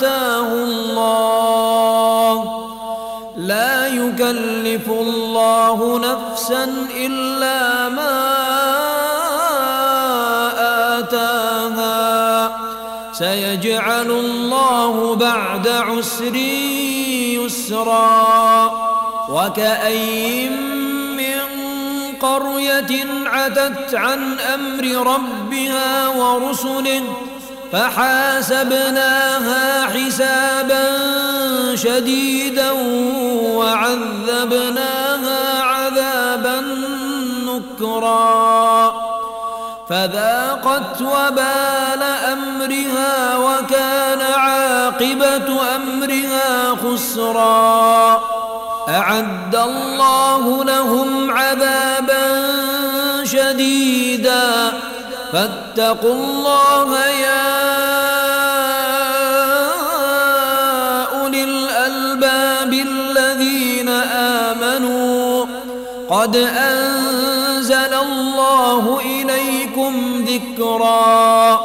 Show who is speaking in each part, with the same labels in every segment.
Speaker 1: آتاه الله. لا يكلف الله نفسا إلا ما آتاها. سيجعل الله بعد عسر يسرا. وكأين قرية عتت عن أمر ربها ورسله فحاسبناها حسابا شديدا وعذبناها عذابا نكرا. فذاقت وبال أمرها وكان عاقبة أمرها خسرا. أعد الله لهم عذابا شديدا. فاتقوا الله يا الألباب الذين آمنوا. قد أنزل الله إليكم ذكرا.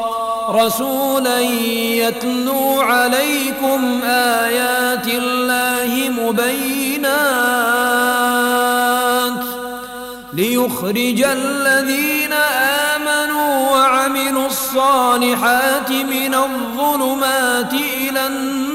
Speaker 1: رسولا يتلو عليكم آيات الله مبينات. ليخرج الذين آمنوا وعملوا الصالحات من الظلمات إلى النور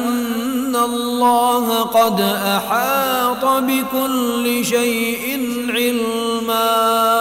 Speaker 1: الله قد أحاط بكل شيء علما.